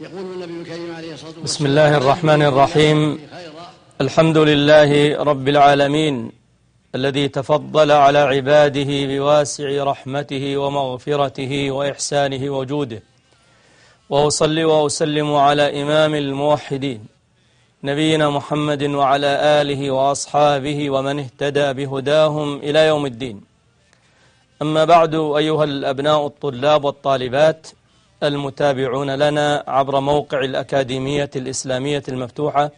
يقول النبي الكريم عليه الصلاة والسلام بسم الله الرحمن الرحيم. الحمد لله رب العالمين الذي تفضل على عباده بواسع رحمته ومغفرته وإحسانه وجوده. وأصلي وأسلم على إمام الموحدين نبينا محمد وعلى آله وأصحابه ومن اهتدى بهداهم إلى يوم الدين. أما بعد أيها الأبناء الطلاب والطالبات المتابعون لنا عبر موقع الأكاديمية الإسلامية المفتوحة.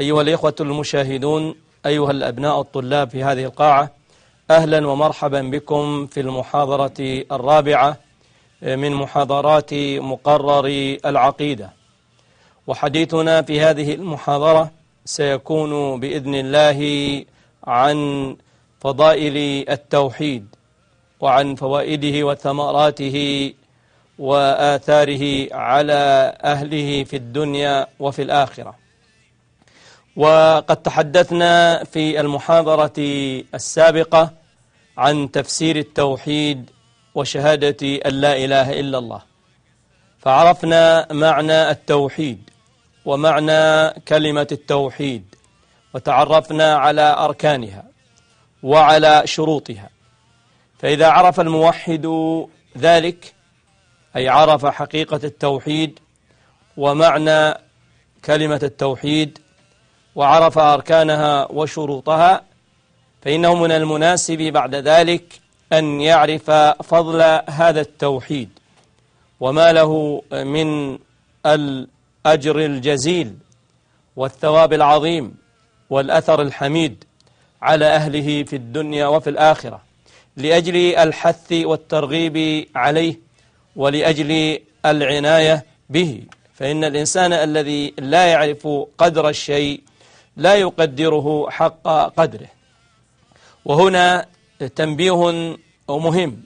أيها الإخوة المشاهدون أيها الأبناء الطلاب في هذه القاعة أهلا ومرحبا بكم في المحاضرة الرابعة من محاضرات مقرر العقيدة. وحديثنا في هذه المحاضرة سيكون بإذن الله عن فضائل التوحيد وعن فوائده وثمراته وآثاره على أهله في الدنيا وفي الآخرة. وقد تحدثنا في المحاضرة السابقة عن تفسير التوحيد وشهادة أن لا إله إلا الله. فعرفنا معنى التوحيد ومعنى كلمة التوحيد وتعرفنا على أركانها وعلى شروطها. فإذا عرف الموحد ذلك أي عرف حقيقة التوحيد ومعنى كلمة التوحيد وعرف أركانها وشروطها فإنه من المناسب بعد ذلك أن يعرف فضل هذا التوحيد وما له من الأجر الجزيل والثواب العظيم والأثر الحميد على أهله في الدنيا وفي الآخرة لأجل الحث والترغيب عليه. ولأجل العناية به. فإن الإنسان الذي لا يعرف قدر الشيء لا يقدره حق قدره. وهنا تنبيه مهم.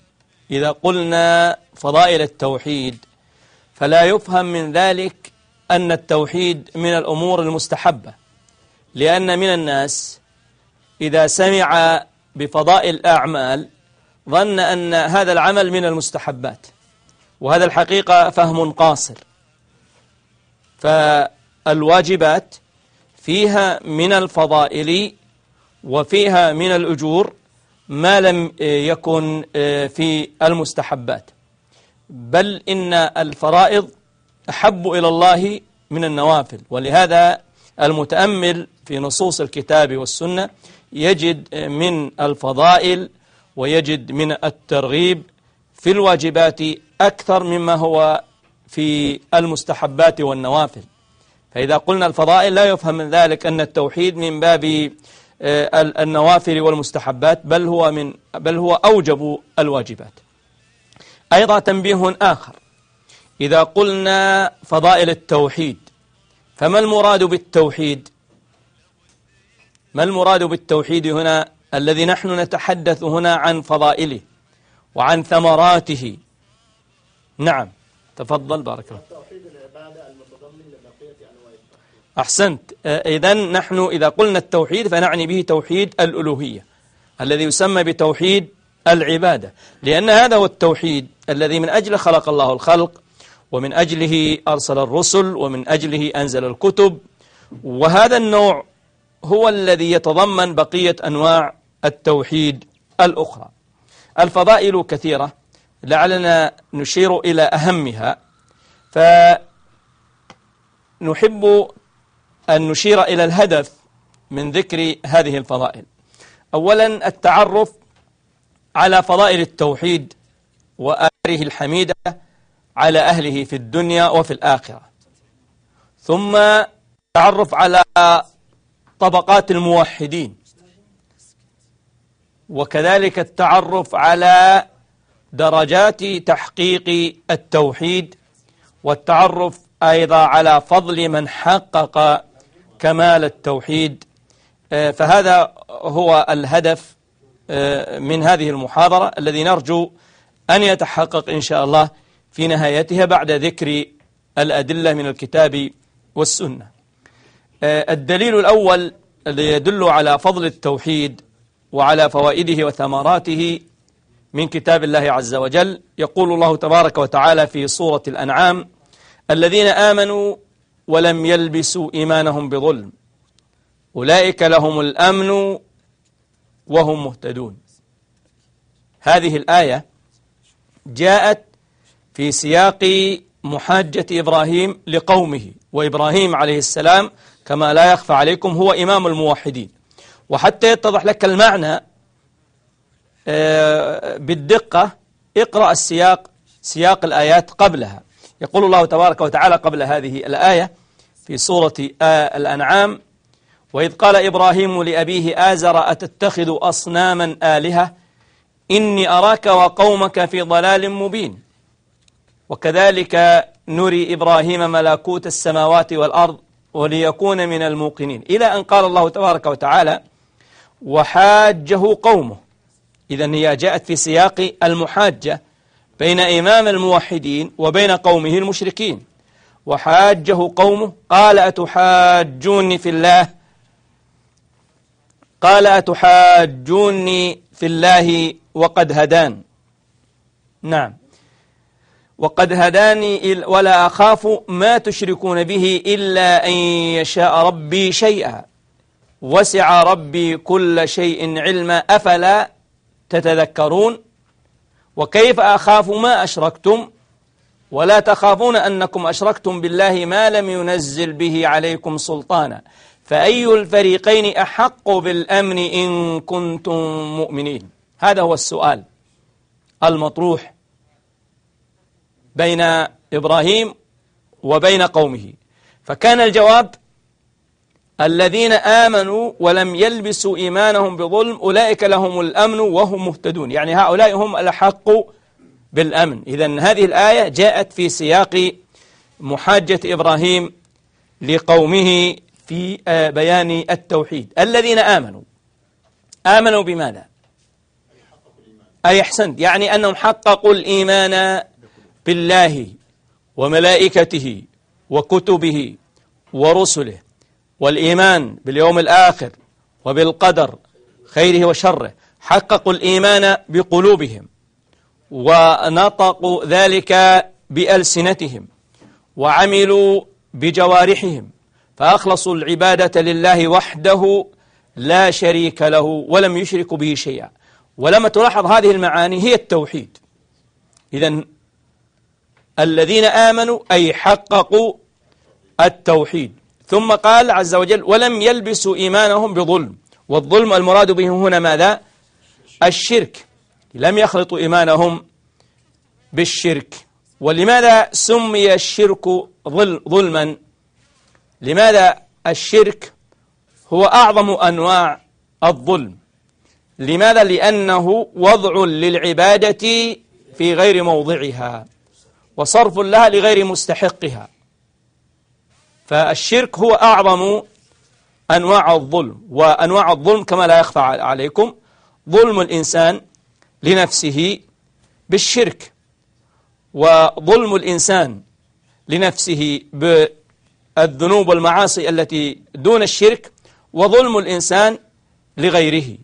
إذا قلنا فضائل التوحيد فلا يفهم من ذلك أن التوحيد من الأمور المستحبة. لأن من الناس إذا سمع بفضائل الأعمال ظن أن هذا العمل من المستحبات. وهذا الحقيقة فهم قاصر. فالواجبات فيها من الفضائل وفيها من الأجور ما لم يكن في المستحبات. بل إن الفرائض أحب إلى الله من النوافل. ولهذا المتأمل في نصوص الكتاب والسنة يجد من الفضائل ويجد من الترغيب في الواجبات أكثر مما هو في المستحبات والنوافل. فإذا قلنا الفضائل لا يفهم من ذلك أن التوحيد من باب النوافل والمستحبات بل هو من بل هو أوجب الواجبات. أيضا تنبيه آخر. إذا قلنا فضائل التوحيد فما المراد بالتوحيد؟ ما المراد بالتوحيد هنا الذي نحن نتحدث هنا عن فضائله وعن ثمراته نعم. تفضل بارك الله. أحسنت. إذا نحن إذا قلنا التوحيد فنعني به توحيد الألوهية الذي يسمى بتوحيد العبادة لأن هذا هو التوحيد الذي من أجله خلق الله الخلق ومن أجله أرسل الرسل ومن أجله أنزل الكتب وهذا النوع هو الذي يتضمن بقية أنواع التوحيد الأخرى. الفضائل كثيرة. لعلنا نشير إلى أهمها. فنحب أن نشير إلى الهدف من ذكر هذه الفضائل. أولا التعرف على فضائل التوحيد وآثاره الحميدة على أهله في الدنيا وفي الآخرة. ثم التعرف على طبقات الموحدين. وكذلك التعرف على درجات تحقيق التوحيد والتعرف أيضا على فضل من حقق كمال التوحيد. فهذا هو الهدف من هذه المحاضرة الذي نرجو أن يتحقق إن شاء الله في نهايتها بعد ذكر الأدلة من الكتاب والسنة. الدليل الأول الذي يدل على فضل التوحيد وعلى فوائده وثمراته من كتاب الله عز وجل يقول الله تبارك وتعالى في سورة الأنعام الذين آمنوا ولم يلبسوا إيمانهم بظلم أولئك لهم الأمن وهم مهتدون. هذه الآية جاءت في سياق محاجة إبراهيم لقومه وإبراهيم عليه السلام كما لا يخفى عليكم هو إمام الموحدين. وحتى يتضح لك المعنى بالدقة اقرأ السياق سياق الآيات قبلها. يقول الله تبارك وتعالى قبل هذه الآية في سورة آه، الأنعام وإذ قال إبراهيم لأبيه آزر أتتخذ أصناما آلهة؟ إني أراك وقومك في ضلال مبين. وكذلك نري إبراهيم ملكوت السماوات والأرض وليكون من الموقنين. إلى أن قال الله تبارك وتعالى وحاجه قومه. إذا هي جاءت في سياق المحاجة بين إمام الموحدين وبين قومه المشركين. وحاجه قومه قال أتحاجوني في الله؟ قال أتحاجوني في الله وقد هدان. نعم. وقد هداني ولا أخاف ما تشركون به إلا أن يشاء ربي شيئا. وسع ربي كل شيء علما. أفلا تتذكرون؟ وكيف أخاف ما أشركتم؟ ولا تخافون أنكم أشركتم بالله ما لم ينزل به عليكم سلطانا. فأي الفريقين أحق بالأمن إن كنتم مؤمنين؟ هذا هو السؤال المطروح بين إبراهيم وبين قومه. فكان الجواب الذين آمنوا ولم يلبسوا إيمانهم بظلم أولئك لهم الأمن وهم مهتدون. يعني هؤلاء هم الأحق بالأمن. إذا هذه الآية جاءت في سياق محاجة إبراهيم لقومه في آه، بيان التوحيد. الذين آمنوا. آمنوا بماذا؟ أي أحسنت يعني أنهم حققوا الإيمان بالله وملائكته وكتبه ورسله. والإيمان باليوم الآخر وبالقدر خيره وشره حققوا الإيمان بقلوبهم ونطقوا ذلك بألسنتهم وعملوا بجوارحهم فأخلصوا العبادة لله وحده لا شريك له ولم يشركوا به شيئا. ولما تلاحظ هذه المعاني هي التوحيد. إذا الذين آمنوا أي حققوا التوحيد. ثم قال عز وجل ولم يلبسوا إيمانهم بظلم. والظلم المراد به هنا ماذا؟ الشرك. لم يخلطوا إيمانهم بالشرك. ولماذا سمي الشرك ظلما؟ لماذا الشرك هو أعظم أنواع الظلم؟ لماذا؟ لأنه وضع للعبادة في غير موضعها وصرف لها لغير مستحقها. فالشرك هو أعظم أنواع الظلم وأنواع الظلم كما لا يخفى عليكم. ظلم الإنسان لنفسه بالشرك وظلم الإنسان لنفسه بالذنوب والمعاصي التي دون الشرك وظلم الإنسان لغيره.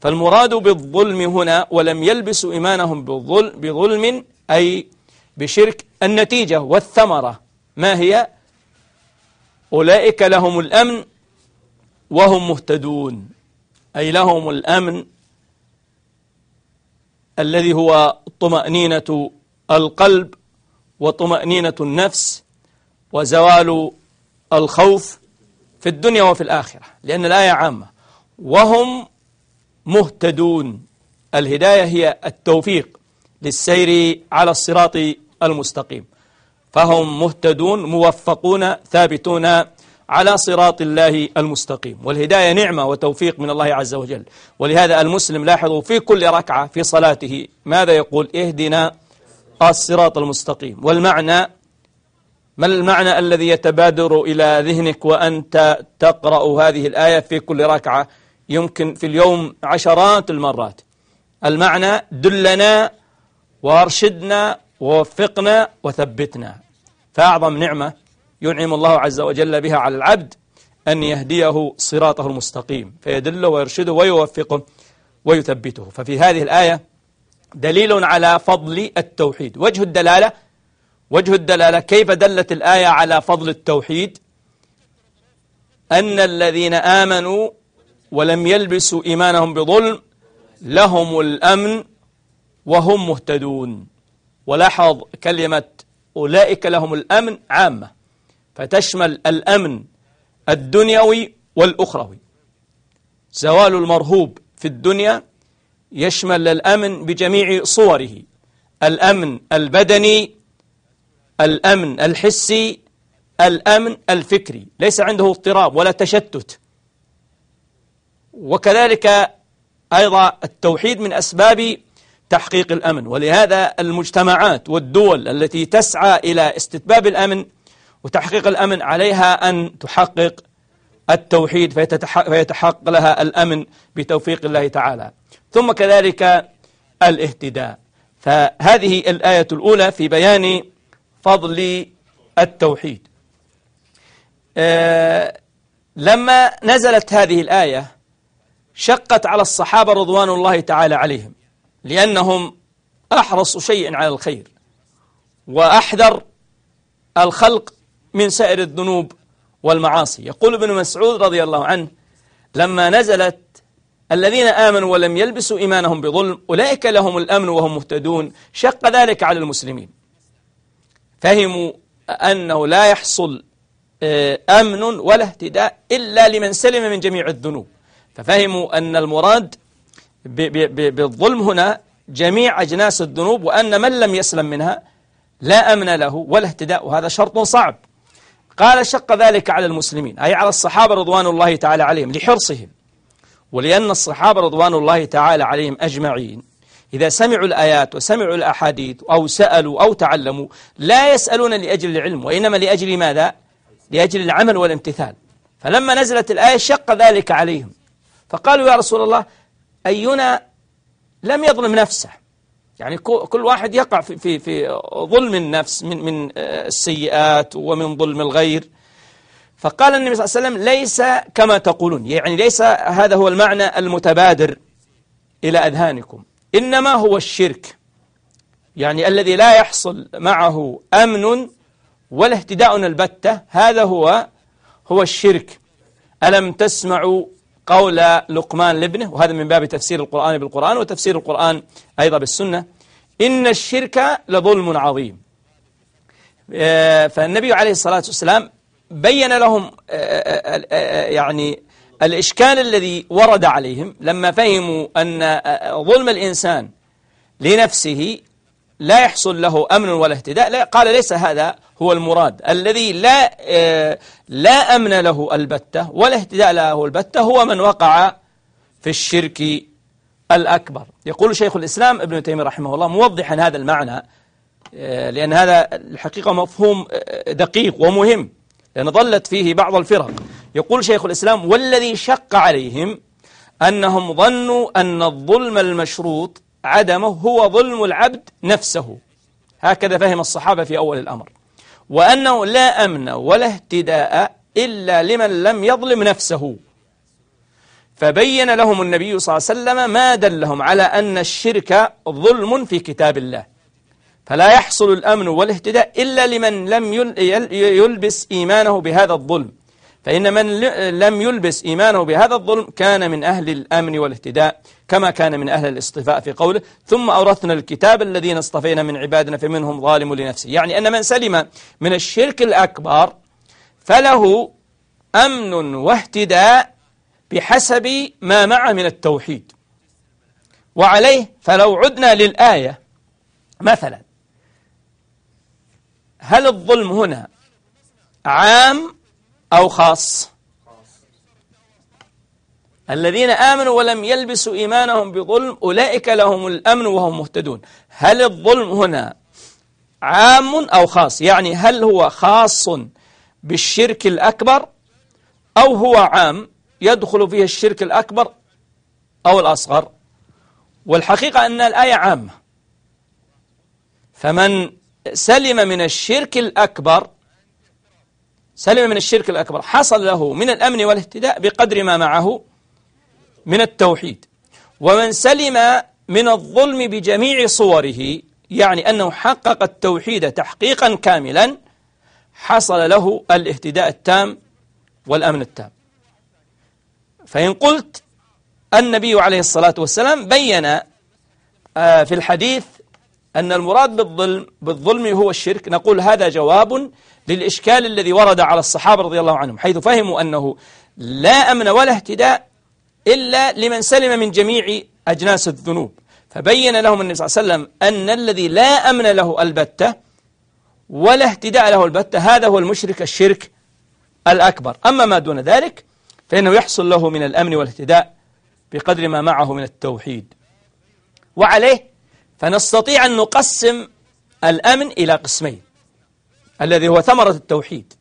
فالمراد بالظلم هنا ولم يلبسوا إيمانهم بظلم, بظلم أي بشرك النتيجة والثمرة. ما هي؟ أولئك لهم الأمن وهم مهتدون. أي لهم الأمن الذي هو طمأنينة القلب وطمأنينة النفس وزوال الخوف في الدنيا وفي الآخرة لأن الآية عامة. وهم مهتدون. الهداية هي التوفيق للسير على الصراط المستقيم. فهم مهتدون موفقون ثابتون على صراط الله المستقيم. والهداية نعمة وتوفيق من الله عز وجل. ولهذا المسلم لاحظوا في كل ركعة في صلاته ماذا يقول؟ اهدنا الصراط المستقيم. والمعنى ما المعنى الذي يتبادر إلى ذهنك وأنت تقرأ هذه الآية في كل ركعة؟ يمكن في اليوم عشرات المرات. المعنى دلنا وأرشدنا ووفقنا وثبتنا. فأعظم نعمة ينعم الله عز وجل بها على العبد أن يهديه صراطه المستقيم فيدله ويرشده ويوفقه ويثبته. ففي هذه الآية دليل على فضل التوحيد. وجه الدلالة وجه الدلالة كيف دلت الآية على فضل التوحيد؟ أن الذين آمنوا ولم يلبسوا إيمانهم بظلم لهم الأمن وهم مهتدون. ولاحظ كلمة أولئك لهم الأمن عامة فتشمل الأمن الدنيوي والأخروي. زوال المرهوب في الدنيا يشمل الأمن بجميع صوره الأمن البدني الأمن الحسي الأمن الفكري. ليس عنده اضطراب ولا تشتت. وكذلك أيضا التوحيد من أسباب تحقيق الأمن. ولهذا المجتمعات والدول التي تسعى إلى استتباب الأمن وتحقيق الأمن عليها أن تحقق التوحيد فيتحقق لها الأمن بتوفيق الله تعالى. ثم كذلك الاهتداء. فهذه الآية الأولى في بيان فضل التوحيد. آه، لما نزلت هذه الآية شقت على الصحابة رضوان الله تعالى عليهم. لأنهم أحرصوا شيء على الخير وأحذر الخلق من سائر الذنوب والمعاصي. يقول ابن مسعود رضي الله عنه لما نزلت الذين آمنوا ولم يلبسوا إيمانهم بظلم أولئك لهم الأمن وهم مهتدون شق ذلك على المسلمين. فهموا أنه لا يحصل آه، أمن ولا اهتداء إلا لمن سلم من جميع الذنوب. ففهموا أن المراد بالظلم هنا جميع أجناس الذنوب وأن من لم يسلم منها لا أمن له ولا اهتداء وهذا شرط صعب. قال شق ذلك على المسلمين أي على الصحابة رضوان الله تعالى عليهم لحرصهم ولأن الصحابة رضوان الله تعالى عليهم أجمعين. إذا سمعوا الآيات وسمعوا الأحاديث أو سألوا أو تعلموا لا يسألون لأجل العلم وإنما لأجل ماذا؟ لأجل العمل والامتثال. فلما نزلت الآية شق ذلك عليهم. فقالوا يا رسول الله أينا لم يظلم نفسه. يعني كل واحد يقع في في في ظلم النفس من من السيئات ومن ظلم الغير. فقال النبي صلى الله عليه وسلم ليس كما تقولون. يعني ليس هذا هو المعنى المتبادر إلى أذهانكم. إنما هو الشرك. يعني الذي لا يحصل معه أمن ولا اهتداء البتة هذا هو هو الشرك. ألم تسمعوا قول لقمان لابنه وهذا من باب تفسير القرآن بالقرآن وتفسير القرآن أيضا بالسنة. إن الشرك لظلم عظيم. آه، فالنبي عليه الصلاة والسلام بين لهم آه، آه، يعني الإشكال الذي ورد عليهم لما فهموا أن ظلم الإنسان لنفسه لا يحصل له أمن ولا اهتداء. قال ليس هذا هو المراد. الذي لا لا أمن له البتة ولا اهتداء له البتة هو من وقع في الشرك الأكبر. يقول شيخ الإسلام ابن تيمية رحمه الله موضحا هذا المعنى لأن هذا الحقيقة مفهوم دقيق ومهم لأن ظلت فيه بعض الفرق. يقول شيخ الإسلام والذي شق عليهم أنهم ظنوا أن الظلم المشروط عدمه هو ظلم العبد نفسه. هكذا فهم الصحابة في أول الأمر. وأنه لا أمن ولا اهتداء إلا لمن لم يظلم نفسه. فبين لهم النبي صلى الله عليه وسلم ما دلهم على أن الشرك ظلم في كتاب الله. فلا يحصل الأمن والاهتداء إلا لمن لم يلبس إيمانه بهذا الظلم. فإن من لم يلبس إيمانه بهذا الظلم كان من أهل الأمن والاهتداء كما كان من أهل الاصطفاء في قوله ثم أورثنا الكتاب الذين اصطفينا من عبادنا فمنهم ظالم لنفسه. يعني أن من سلم من الشرك الأكبر فله أمن واهتداء بحسب ما معه من التوحيد. وعليه فلو عدنا للآية مثلا هل الظلم هنا عام أو خاص. الذين آمنوا ولم يلبسوا إيمانهم بظلم أولئك لهم الأمن وهم مهتدون. هل الظلم هنا عام أو خاص؟ يعني هل هو خاص بالشرك الأكبر أو هو عام يدخل فيه الشرك الأكبر أو الأصغر؟ والحقيقة أن الآية عامة. فمن سلم من الشرك الأكبر سلم من الشرك الأكبر. حصل له من الأمن والاهتداء بقدر ما معه من التوحيد. ومن سلم من الظلم بجميع صوره يعني أنه حقق التوحيد تحقيقا كاملا حصل له الاهتداء التام والأمن التام. فإن قلت النبي عليه الصلاة والسلام بين آه، في الحديث أن المراد بالظلم, بالظلم هو الشرك. نقول هذا جواب للإشكال الذي ورد على الصحابة رضي الله عنهم حيث فهموا أنه لا أمن ولا اهتداء إلا لمن سلم من جميع أجناس الذنوب. فبين لهم النبي صلى الله عليه وسلم أن الذي لا أمن له البتة ولا اهتداء له البتة هذا هو المشرك الشرك الأكبر. أما ما دون ذلك فإنه يحصل له من الأمن والاهتداء بقدر ما معه من التوحيد. وعليه فنستطيع أن نقسم الأمن إلى قسمين الذي هو ثمرة التوحيد.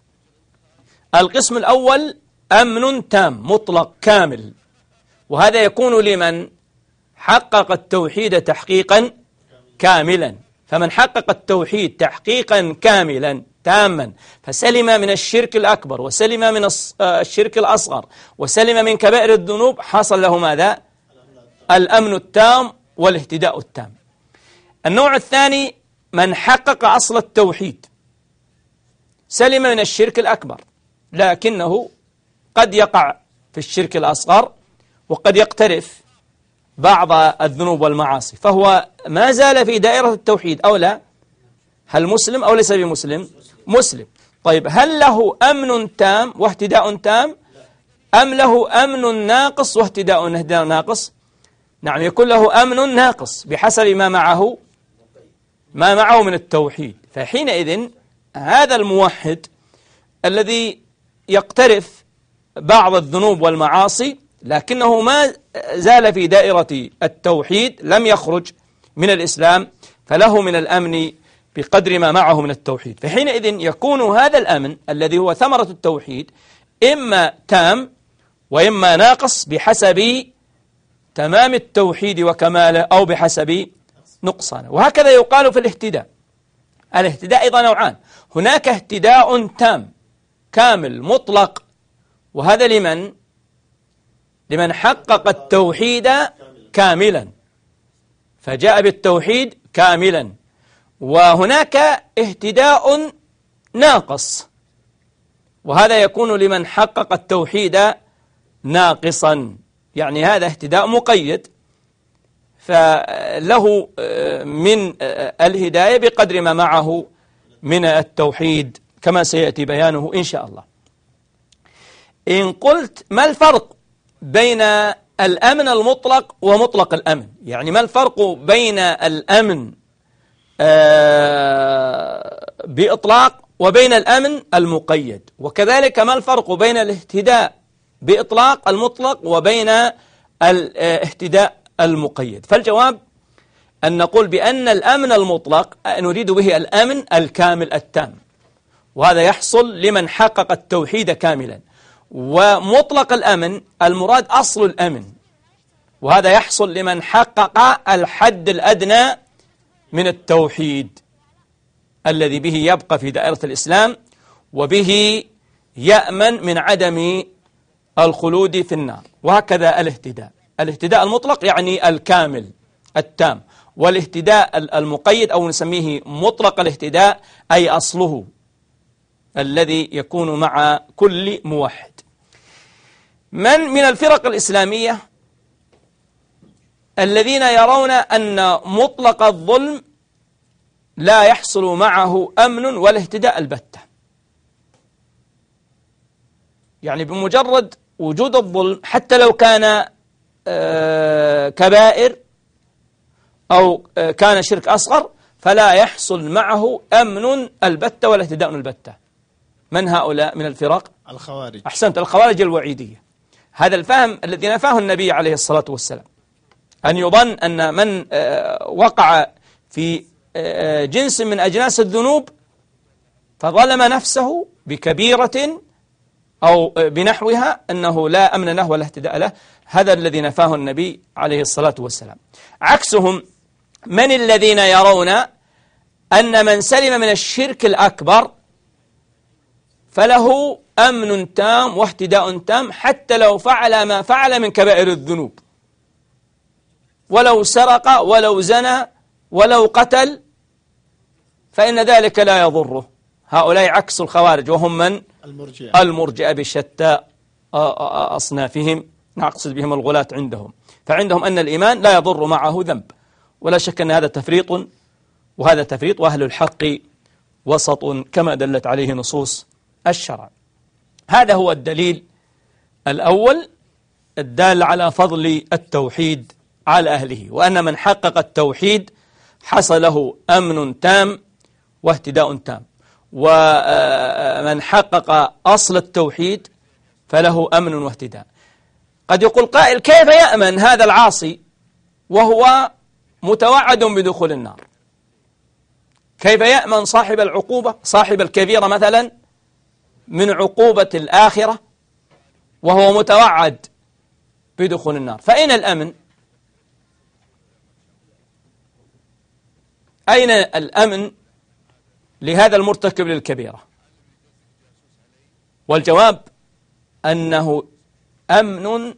القسم الأول أمن تام مطلق كامل. وهذا يكون لمن حقق التوحيد تحقيقا كاملا. فمن حقق التوحيد تحقيقا كاملا تاما. فسلم من الشرك الأكبر وسلم من آه، الشرك الأصغر وسلم من كبائر الذنوب. حصل له ماذا؟ الأمن التام والاهتداء التام. النوع الثاني من حقق أصل التوحيد. سلم من الشرك الأكبر لكنه قد يقع في الشرك الأصغر وقد يقترف بعض الذنوب والمعاصي. فهو ما زال في دائرة التوحيد أو لا؟ هل مسلم أو ليس بمسلم؟ مسلم. طيب هل له أمن تام واهتداء تام؟ أم له أمن ناقص واهتداء ناقص؟ نعم يكون له أمن ناقص بحسب ما معه ما معه من التوحيد. فحينئذ هذا الموحد الذي يقترف بعض الذنوب والمعاصي لكنه ما زال في دائرة التوحيد لم يخرج من الإسلام فله من الأمن بقدر ما معه من التوحيد. فحينئذ يكون هذا الأمن الذي هو ثمرة التوحيد إما تام وإما ناقص بحسب تمام التوحيد وكماله أو بحسب نقصانه وهكذا يقال في الاهتداء. الاهتداء أيضا نوعان. هناك اهتداء تام كامل مطلق. وهذا لمن؟ لمن حقق التوحيد كاملا. فجاء بالتوحيد كاملا. وهناك اهتداء ناقص. وهذا يكون لمن حقق التوحيد ناقصا. يعني هذا اهتداء مقيد. فله آه، من آه، الهداية بقدر ما معه من التوحيد كما سيأتي بيانه إن شاء الله. إن قلت ما الفرق بين الأمن المطلق ومطلق الأمن؟ يعني ما الفرق بين الأمن آه، بإطلاق وبين الأمن المقيد؟ وكذلك ما الفرق بين الاهتداء بإطلاق المطلق وبين الاهتداء المقيد. فالجواب أن نقول بأن الأمن المطلق نريد به الأمن الكامل التام. وهذا يحصل لمن حقق التوحيد كاملا. ومطلق الأمن المراد أصل الأمن. وهذا يحصل لمن حقق الحد الأدنى من التوحيد الذي به يبقى في دائرة الإسلام وبه يأمن من عدم الخلود في النار. وهكذا الاهتداء. الاهتداء المطلق يعني الكامل التام. والاهتداء المقيد أو نسميه مطلق الاهتداء أي أصله الذي يكون مع كل موحد. من من الفرق الإسلامية؟ الذين يرون أن مطلق الظلم لا يحصل معه أمن ولا اهتداء البتة. يعني بمجرد وجود الظلم حتى لو كان كبائر أو آه، كان شرك أصغر فلا يحصل معه أمن البتة ولا اهتداء البتة. من هؤلاء؟ من الفرق الخوارج. أحسنت الخوارج الوعيدية. هذا الفهم الذي نفاه النبي عليه الصلاة والسلام. أن يظن أن من آه، وقع في جنس من أجناس الذنوب فظلم نفسه بكبيرة أو بنحوها أنه لا أمن له ولا اهتداء له. هذا الذي نفاه النبي عليه الصلاة والسلام. عكسهم من الذين يرون أن من سلم من الشرك الأكبر فله أمن تام واهتداء تام حتى لو فعل ما فعل من كبائر الذنوب. ولو سرق ولو زنى ولو قتل فإن ذلك لا يضره. هؤلاء عكس الخوارج وهم من؟ المرجئة. المرجئة بشتى أصنافهم نقصد بهم الغلاة عندهم. فعندهم أن الإيمان لا يضر معه ذنب. ولا شك أن هذا تفريط وهذا تفريط وأهل الحق وسط كما دلت عليه نصوص الشرع. هذا هو الدليل الأول الدال على فضل التوحيد على أهله وأن من حقق التوحيد حصل له أمن تام واهتداء تام. ومن حقق أصل التوحيد فله أمن واهتداء. قد يقول قائل كيف يأمن هذا العاصي وهو متوعد بدخول النار؟ كيف يأمن صاحب العقوبة؟ صاحب الكبيرة مثلا من عقوبة الآخرة وهو متوعد بدخول النار. فأين الأمن؟ أين الأمن لهذا المرتكب للكبيرة؟ والجواب أنه أمن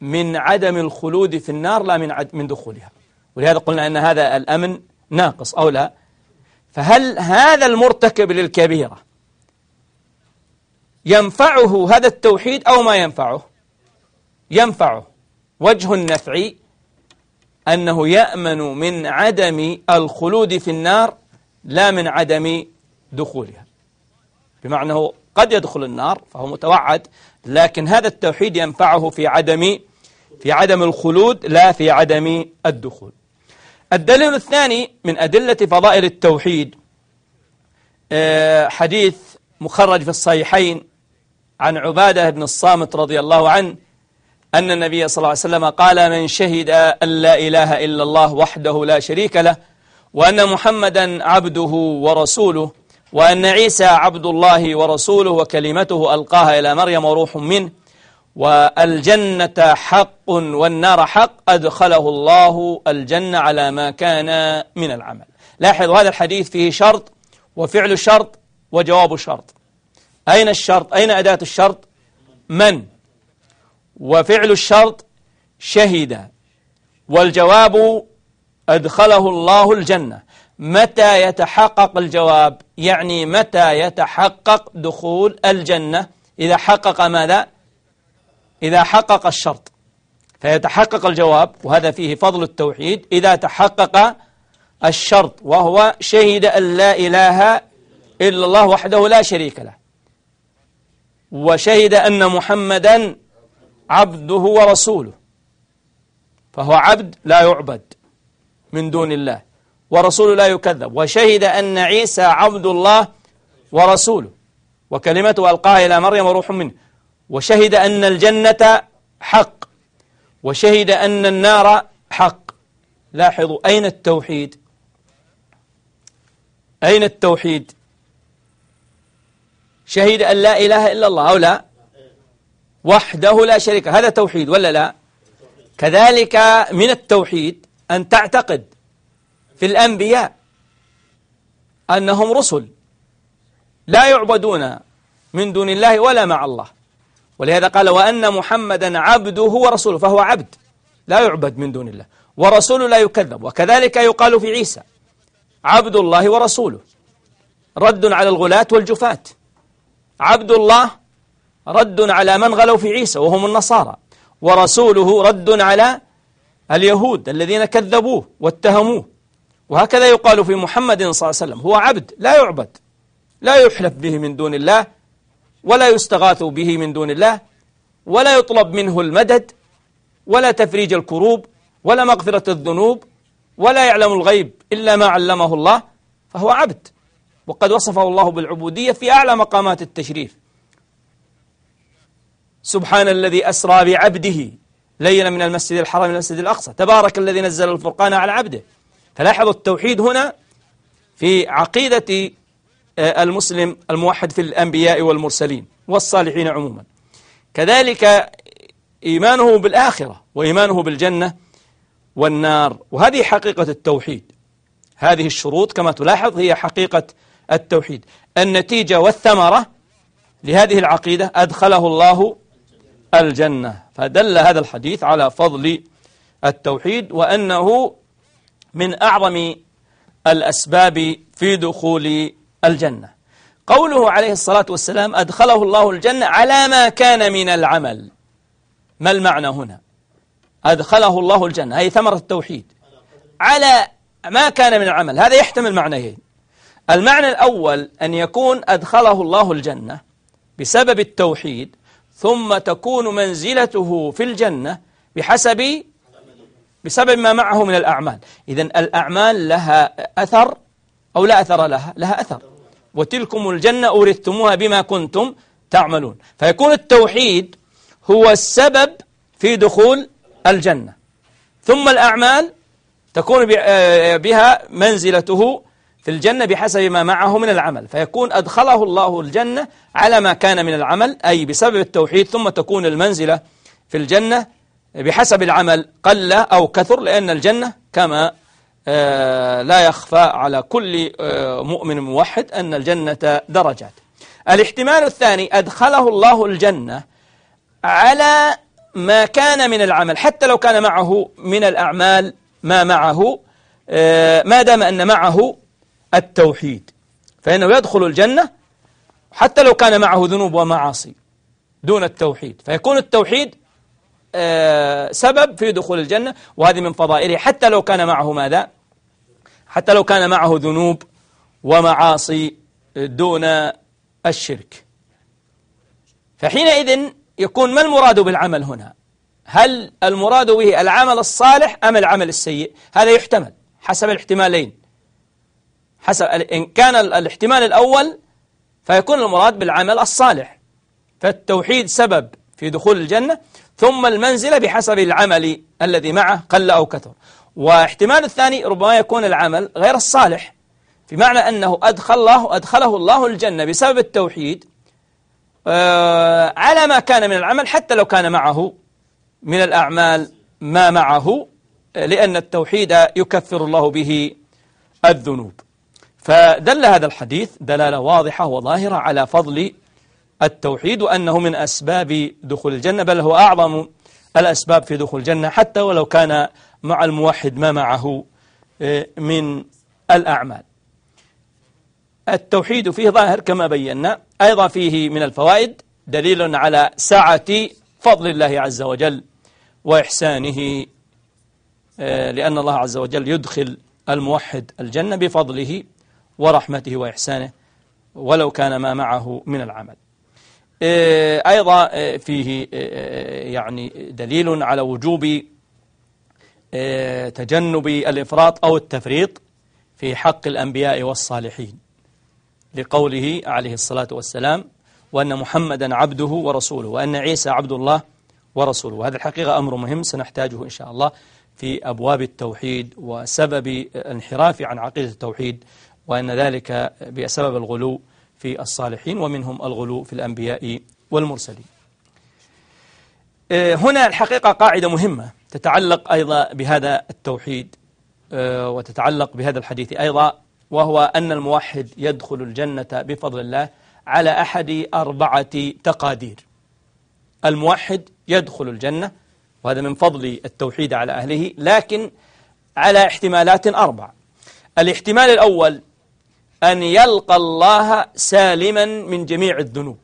من عدم الخلود في النار لا من من دخولها. ولهذا قلنا أن هذا الأمن ناقص أو لا. فهل هذا المرتكب للكبيرة ينفعه هذا التوحيد أو ما ينفعه؟ ينفعه وجه النفع أنه يأمن من عدم الخلود في النار لا من عدم دخولها. بمعنى قد يدخل النار فهو متوعد لكن هذا التوحيد ينفعه في عدم في عدم الخلود لا في عدم الدخول. الدليل الثاني من أدلة فضائل التوحيد آه، حديث مخرج في الصحيحين عن عبادة بن الصامت رضي الله عنه أن النبي صلى الله عليه وسلم قال من شهد أن لا إله إلا الله وحده لا شريك له وأن محمدا عبده ورسوله وأن عيسى عبد الله ورسوله وكلمته ألقاها إلى مريم وروح منه والجنة حق والنار حق أدخله الله الجنة على ما كان من العمل. لاحظوا هذا الحديث فيه شرط وفعل الشرط وجواب الشرط. أين الشرط؟ أين أداة الشرط؟ من؟ وفعل الشرط شهد والجواب أدخله الله الجنة. متى يتحقق الجواب؟ يعني متى يتحقق دخول الجنة؟ إذا حقق ماذا؟ إذا حقق الشرط. فيتحقق الجواب وهذا فيه فضل التوحيد إذا تحقق الشرط وهو شهد أن لا إله إلا الله وحده لا شريك له. وشهد أن محمدا عبده ورسوله. فهو عبد لا يعبد من دون الله. ورسول لا يكذب. وشهد أن عيسى عبد الله ورسوله. وكلمته ألقاها إلى مريم وروح منه. وشهد أن الجنة حق. وشهد أن النار حق. لاحظوا أين التوحيد؟ أين التوحيد؟ شهد أن لا إله إلا الله أو لا؟ وحده لا شريك هذا توحيد ولا لا؟ كذلك من التوحيد أن تعتقد في الأنبياء أنهم رسل لا يعبدون من دون الله ولا مع الله. ولهذا قال وأن محمدا عبده ورسوله فهو عبد لا يعبد من دون الله ورسول لا يكذب. وكذلك يقال في عيسى عبد الله ورسوله رد على الغلاة والجفاة. عبد الله رد على من غلوا في عيسى وهم النصارى. ورسوله رد على اليهود الذين كذبوه واتهموه. وهكذا يقال في محمد صلى الله عليه وسلم هو عبد لا يعبد لا يحلف به من دون الله ولا يستغاث به من دون الله ولا يطلب منه المدد ولا تفريج الكروب ولا مغفرة الذنوب ولا يعلم الغيب إلا ما علمه الله فهو عبد. وقد وصفه الله بالعبودية في أعلى مقامات التشريف. سبحان الذي أسرى بعبده ليلا من المسجد الحرام إلى المسجد الأقصى. تبارك الذي نزل الفرقان على عبده. فلاحظوا التوحيد هنا في عقيدة آه، المسلم الموحد في الأنبياء والمرسلين والصالحين عموما. كذلك إيمانه بالآخرة وإيمانه بالجنة والنار. وهذه حقيقة التوحيد. هذه الشروط كما تلاحظ هي حقيقة التوحيد. النتيجة والثمرة لهذه العقيدة أدخله الله الجنة. فدل هذا الحديث على فضل التوحيد وأنه من أعظم الأسباب في دخول الجنة. قوله عليه الصلاة والسلام أدخله الله الجنة على ما كان من العمل. ما المعنى هنا؟ أدخله الله الجنة هي ثمرة التوحيد. على ما كان من العمل هذا يحتمل معنيين. المعنى الأول أن يكون أدخله الله الجنة بسبب التوحيد ثم تكون منزلته في الجنة بحسب بسبب ما معه من الأعمال. إذا الأعمال لها أثر أو لا أثر لها؟ لها أثر. وتلكم الجنة أورثتموها بما كنتم تعملون. فيكون التوحيد هو السبب في دخول الجنة. ثم الأعمال تكون آه، بها منزلته في الجنة بحسب ما معه من العمل. فيكون أدخله الله الجنة على ما كان من العمل أي بسبب التوحيد ثم تكون المنزلة في الجنة بحسب العمل قل أو كثر لأن الجنة كما آه، لا يخفى على كل آه، مؤمن موحد أن الجنة درجات. الاحتمال الثاني أدخله الله الجنة على ما كان من العمل حتى لو كان معه من الأعمال ما معه آه، ما دام أن معه التوحيد. فإنه يدخل الجنة حتى لو كان معه ذنوب ومعاصي دون التوحيد. فيكون التوحيد سبب في دخول الجنة وهذه من فضائله. حتى لو كان معه ماذا؟ حتى لو كان معه ذنوب ومعاصي دون الشرك. فحينئذ يكون ما المراد بالعمل هنا؟ هل المراد به العمل الصالح أم العمل السيء؟ هذا يحتمل حسب الاحتمالين. حسب إن كان الاحتمال الأول فيكون المراد بالعمل الصالح. فالتوحيد سبب في دخول الجنة ثم المنزلة بحسب العمل الذي معه قل أو كثر. واحتمال الثاني ربما يكون العمل غير الصالح في معنى أنه أدخل الله أدخله الله الجنة بسبب التوحيد آه، على ما كان من العمل حتى لو كان معه من الأعمال ما معه لأن التوحيد يكفر الله به الذنوب. فدل هذا الحديث دلالة واضحة وظاهرة على فضل التوحيد وأنه من أسباب دخول الجنة بل هو أعظم الأسباب في دخول الجنة حتى ولو كان مع الموحد ما معه آه، من الأعمال. التوحيد فيه ظاهر كما بينا أيضا فيه من الفوائد دليل على سعة فضل الله عز وجل وإحسانه آه، لأن الله عز وجل يدخل الموحد الجنة بفضله ورحمته وإحسانه ولو كان ما معه من العمل. أيضا آه، فيه يعني دليل على وجوب تجنب الإفراط أو التفريط في حق الأنبياء والصالحين لقوله عليه الصلاة والسلام وأن محمدا عبده ورسوله وأن عيسى عبد الله ورسوله. وهذا الحقيقة أمر مهم سنحتاجه إن شاء الله في أبواب التوحيد وسبب الانحراف عن عقيدة التوحيد وأن ذلك بسبب الغلو في الصالحين ومنهم الغلو في الأنبياء والمرسلين. آه، هنا الحقيقة قاعدة مهمة تتعلق أيضا بهذا التوحيد آه، وتتعلق بهذا الحديث أيضا وهو أن الموحد يدخل الجنة بفضل الله على أحد أربعة تقادير. الموحد يدخل الجنة وهذا من فضل التوحيد على أهله لكن على احتمالات أربع. الاحتمال الأول أن يلقى الله سالما من جميع الذنوب.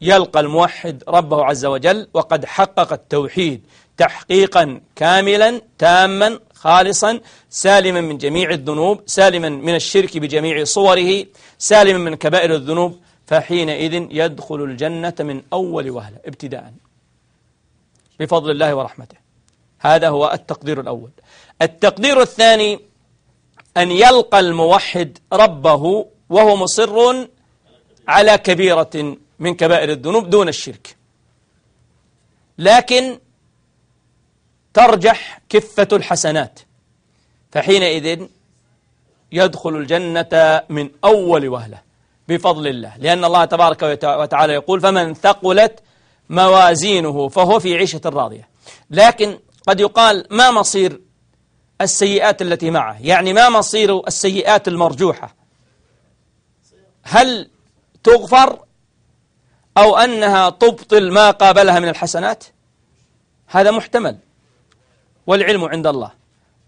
يلقى الموحد ربه عز وجل وقد حقق التوحيد تحقيقا كاملا تاما خالصا سالما من جميع الذنوب سالما من الشرك بجميع صوره سالما من كبائر الذنوب فحينئذ يدخل الجنة من أول وهلة ابتداء. بفضل الله ورحمته. هذا هو التقدير الأول. التقدير الثاني أن يلقى الموحد ربه وهو مصر على كبيرة من كبائر الذنوب دون الشرك. لكن ترجح كفة الحسنات فحينئذ يدخل الجنة من أول وهلة بفضل الله لأن الله تبارك وتعالى يقول فمن ثقلت موازينه فهو في عيشة راضية لكن قد يقال ما مصير السيئات التي معه. يعني ما مصير السيئات المرجوحة؟ هل تغفر أو أنها تبطل ما قابلها من الحسنات؟ هذا محتمل. والعلم عند الله.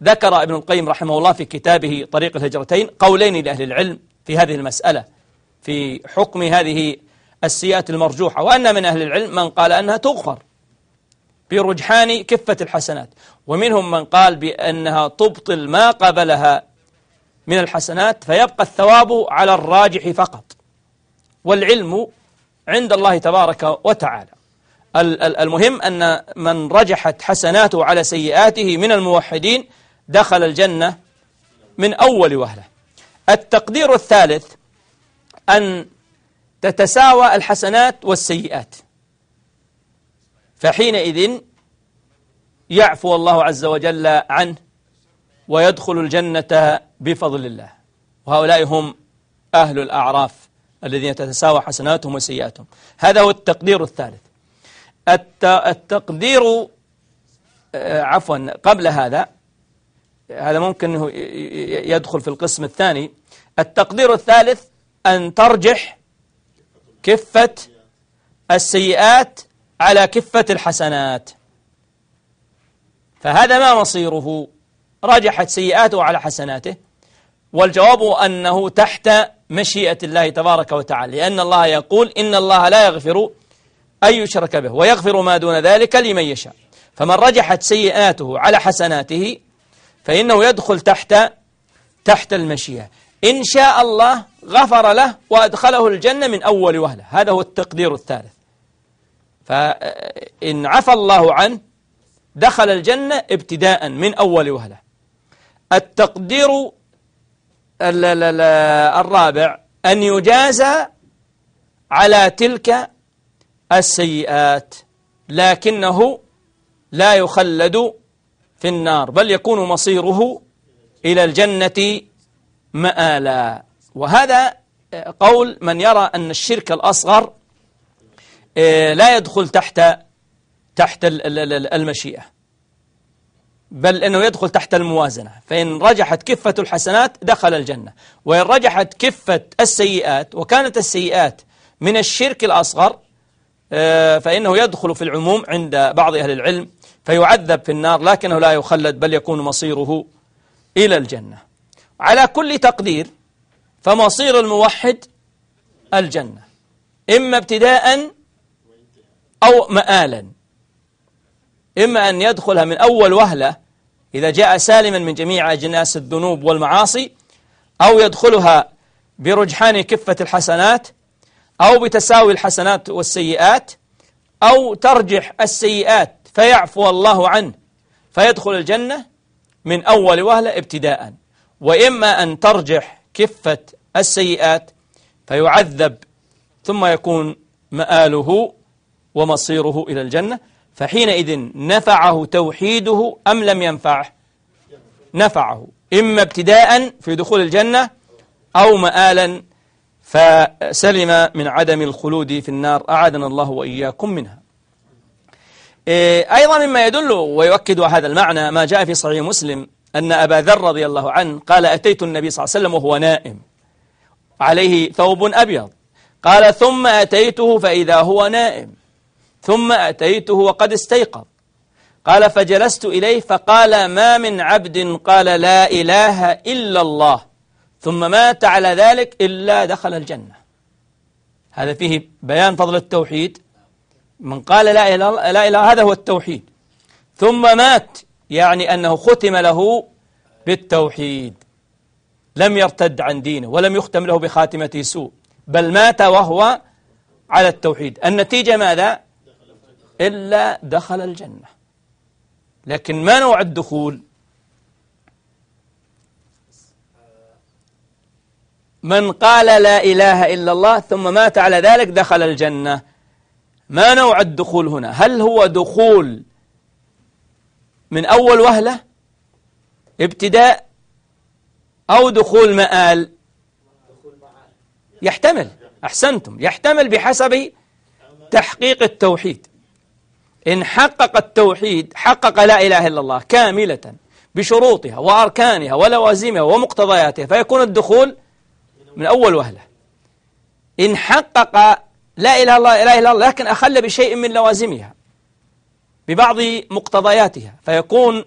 ذكر ابن القيم رحمه الله في كتابه طريق الهجرتين قولين لأهل العلم في هذه المسألة في حكم هذه السيئات المرجوحة. وأن من أهل العلم من قال أنها تغفر. برجحان كفة الحسنات. ومنهم من قال بأنها تبطل ما قبلها من الحسنات فيبقى الثواب على الراجح فقط. والعلم عند الله تبارك وتعالى. المهم أن من رجحت حسناته على سيئاته من الموحدين دخل الجنة من أول وهلة. التقدير الثالث أن تتساوى الحسنات والسيئات. فحينئذ يعفو الله عز وجل عنه ويدخل الجنة بفضل الله. وهؤلاء هم أهل الأعراف الذين تتساوى حسناتهم وسيئاتهم. هذا هو التقدير الثالث. التقدير آه، عفوا قبل هذا هذا ممكن يدخل في القسم الثاني. التقدير الثالث أن ترجح كفة السيئات على كفة الحسنات. فهذا ما مصيره. رجحت سيئاته على حسناته. والجواب أنه تحت مشيئة الله تبارك وتعالى. لأن الله يقول إن الله لا يغفر أن يشرك به ويغفر ما دون ذلك لمن يشاء. فمن رجحت سيئاته على حسناته فإنه يدخل تحت تحت المشيئة. إن شاء الله غفر له وأدخله الجنة من أول وهلة. هذا هو التقدير الثالث. فإن عفى الله عنه دخل الجنة ابتداء من أول وهلة. التقدير الرابع أن يجازى على تلك السيئات لكنه لا يخلد في النار بل يكون مصيره إلى الجنة مآلا. وهذا قول من يرى أن الشرك الأصغر لا يدخل تحت تحت المشيئة. بل أنه يدخل تحت الموازنة. فإن رجحت كفة الحسنات دخل الجنة. وإن رجحت كفة السيئات وكانت السيئات من الشرك الأصغر آه، فإنه يدخل في العموم عند بعض أهل العلم فيعذب في النار لكنه لا يخلد بل يكون مصيره إلى الجنة. على كل تقدير فمصير الموحد الجنة. إما ابتداء أو مآلا. إما أن يدخلها من أول وهلة إذا جاء سالما من جميع أجناس الذنوب والمعاصي أو يدخلها برجحان كفة الحسنات أو بتساوي الحسنات والسيئات أو ترجح السيئات فيعفو الله عنه فيدخل الجنة من أول وهلة ابتداء. وإما أن ترجح كفة السيئات فيعذب ثم يكون مآله ومصيره إلى الجنة فحينئذ نفعه توحيده أم لم ينفعه؟ نفعه. إما ابتداء في دخول الجنة أو مآلا فسلم من عدم الخلود في النار أعادنا الله وإياكم منها. إيه، أيضا مما يدل ويؤكد هذا المعنى ما جاء في صحيح مسلم أن أبا ذر رضي الله عنه قال أتيت النبي صلى الله عليه وسلم وهو نائم عليه ثوب أبيض. قال ثم أتيته فإذا هو نائم. ثم أتيته وقد استيقظ. قال فجلست إليه فقال ما من عبد؟ قال لا إله إلا الله. ثم مات على ذلك إلا دخل الجنة. هذا فيه بيان فضل التوحيد. من قال لا إله, لا إله هذا هو التوحيد. ثم مات يعني أنه ختم له بالتوحيد. لم يرتد عن دينه ولم يختم له بخاتمة سوء بل مات وهو على التوحيد. النتيجة ماذا؟ إلا دخل الجنة. لكن ما نوع الدخول؟ من قال لا إله إلا الله ثم مات على ذلك دخل الجنة. ما نوع الدخول هنا؟ هل هو دخول من أول وهلة؟ ابتداء أو دخول مآل؟ يحتمل. أحسنتم. يحتمل بحسب تحقيق التوحيد. إن حقق التوحيد حقق لا إله إلا الله كاملة بشروطها وأركانها ولوازمها ومقتضياتها فيكون الدخول من أول وهلة. إن حقق لا إله إلا الله الله لكن أخل بشيء من لوازمها ببعض مقتضياتها فيكون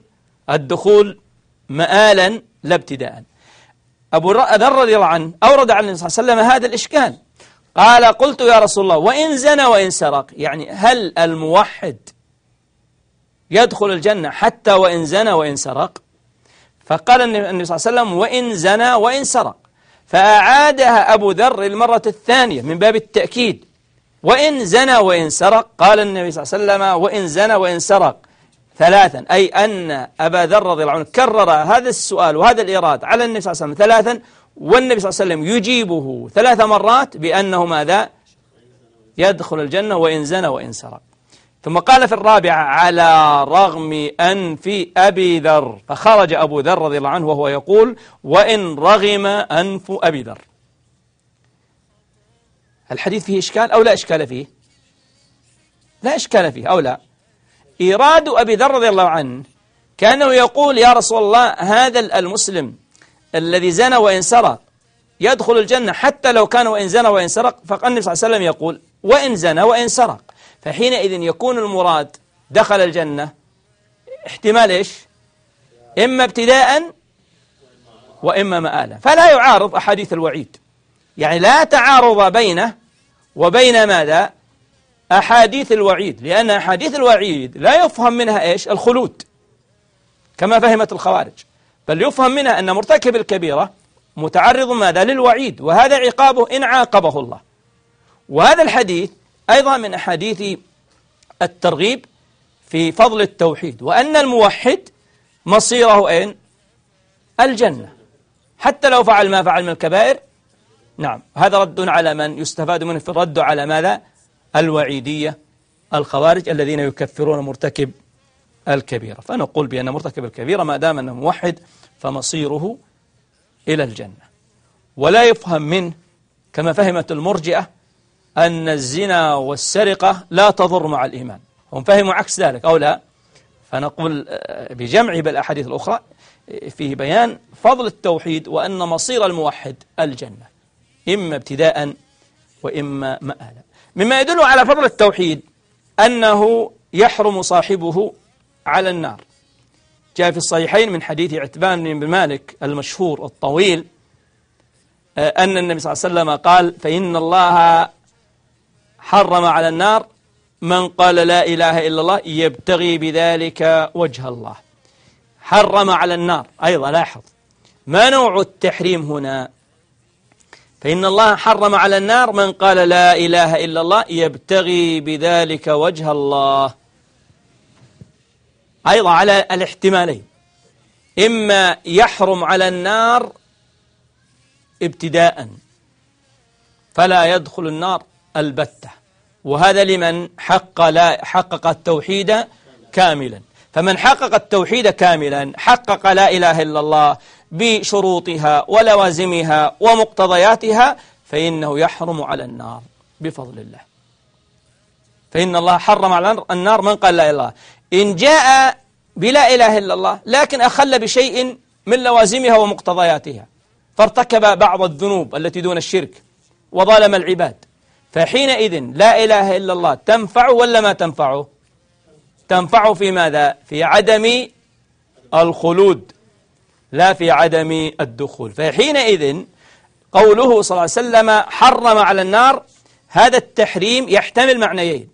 الدخول مآلا لا ابتداء. أبو ذر رضي الله عنه أورد عن النبي صلى الله عليه وسلم هذا الإشكال. قال قلت يا رسول الله وإن زنى وإن سرق. يعني هل الموحد يدخل الجنة حتى وإن زنى وإن سرق؟ فقال النبي صلى الله عليه وسلم وإن زنى وإن سرق. فأعادها أبو ذر المرة الثانية من باب التأكيد. وإن زنى وإن سرق قال النبي صلى الله عليه وسلم وإن زنى وإن سرق. ثلاثا أي أن أبا ذر رضي الله عنه كرر هذا السؤال وهذا الإيراد على النبي صلى الله عليه وسلم ثلاثا والنبي صلى الله عليه وسلم يجيبه ثلاث مرات بأنه ماذا؟ يدخل الجنة وإن زنى وإن سرق ثم قال في الرابعة على رغم أنف أبي ذر. فخرج أبو ذر رضي الله عنه وهو يقول وإن رغم أنف أبي ذر. الحديث فيه إشكال أو لا إشكال فيه؟ لا إشكال فيه أو لا. إيراد أبي ذر رضي الله عنه كأنه يقول يا رسول الله هذا المسلم الذي زنى وإن سرق يدخل الجنة. حتى لو كان وإن زنى وإن سرق فقال النبي صلى الله عليه وسلم يقول وإن زنى وإن سرق. فحينئذ يكون المراد دخل الجنة احتمال إيش؟ إما ابتداء وإما مآلا. فلا يعارض أحاديث الوعيد. يعني لا تعارض بينه وبين ماذا؟ أحاديث الوعيد. لأن أحاديث الوعيد لا يفهم منها إيش؟ الخلود. كما فهمت الخوارج. بل يفهم منها أن مرتكب الكبيرة متعرض ماذا؟ للوعيد وهذا عقابه إن عاقبه الله. وهذا الحديث أيضا من أحاديث الترغيب في فضل التوحيد وأن الموحد مصيره أين الجنة. حتى لو فعل ما فعل من الكبائر نعم. هذا رد على من يستفاد منه في الرد على ماذا؟ الوعيدية الخوارج الذين يكفرون مرتكب الكبيرة. فنقول بأن مرتكب الكبيرة ما دام أنه موحد فمصيره إلى الجنة. ولا يفهم منه كما فهمت المرجئة أن الزنا والسرقة لا تضر مع الإيمان. هم فهموا عكس ذلك أو لا؟ فنقول آه، بجمع بالأحاديث الأخرى فيه بيان فضل التوحيد وأن مصير الموحد الجنة إما ابتداء وإما مآلا. مما يدل على فضل التوحيد أنه يحرم صاحبه على النار. جاء في الصحيحين من حديث عتبان بن مالك المشهور الطويل آه، أن النبي صلى الله عليه وسلم قال فإن الله حرم على النار من قال لا إله إلا الله يبتغي بذلك وجه الله. حرم على النار أيضا لاحظ. ما نوع التحريم هنا؟ فإن الله حرم على النار من قال لا إله إلا الله يبتغي بذلك وجه الله. أيضا على الاحتمالين. إما يحرم على النار ابتداء فلا يدخل النار البتة. وهذا لمن حق لا حقق التوحيد كاملا. فمن حقق التوحيد كاملا حقق لا إله إلا الله بشروطها ولوازمها ومقتضياتها فإنه يحرم على النار بفضل الله. فإن الله حرم على النار من قال لا إله إن جاء بلا إله إلا الله لكن أخل بشيء من لوازمها ومقتضياتها فارتكب بعض الذنوب التي دون الشرك وظلم العباد فحينئذ لا إله إلا الله تنفع ولا ما تنفعه تنفع في ماذا؟ في عدم الخلود لا في عدم الدخول. فحينئذ قوله صلى الله عليه وسلم حرم على النار هذا التحريم يحتمل معنيين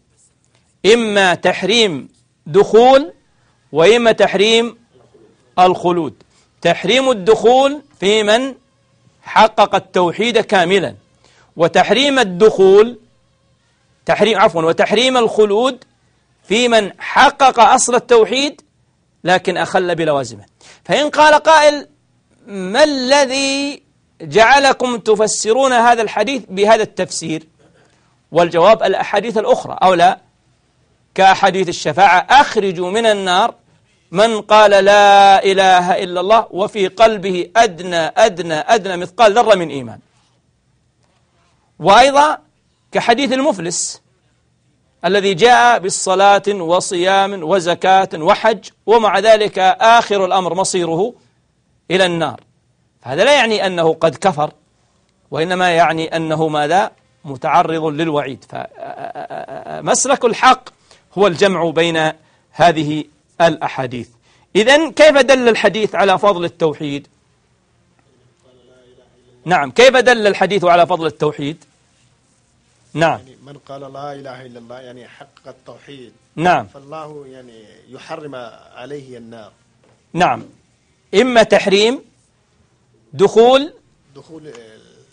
إما تحريم دخول وإما تحريم الخلود. تحريم الدخول في من حقق التوحيد كاملا. وتحريم الدخول تحريم عفوا وتحريم الخلود في من حقق أصل التوحيد لكن أخل بلوازمه. فإن قال قائل ما الذي جعلكم تفسرون هذا الحديث بهذا التفسير؟ والجواب الأحاديث الأخرى أو لا كأحاديث الشفاعة أخرجوا من النار من قال لا إله إلا الله وفي قلبه أدنى أدنى أدنى مثقال ذرة من إيمان. وأيضا كحديث المفلس الذي جاء بالصلاة وصيام وزكاة وحج ومع ذلك آخر الأمر مصيره إلى النار. هذا لا يعني أنه قد كفر وإنما يعني أنه ماذا؟ متعرض للوعيد. فمسلك الحق هو الجمع بين هذه الأحاديث. إذا كيف دل الحديث على فضل التوحيد؟ نعم كيف دل الحديث على فضل التوحيد؟ نعم. يعني من قال لا إله إلا الله يعني حقق التوحيد. نعم. فالله يعني يحرم عليه النار. نعم. إما تحريم دخول دخول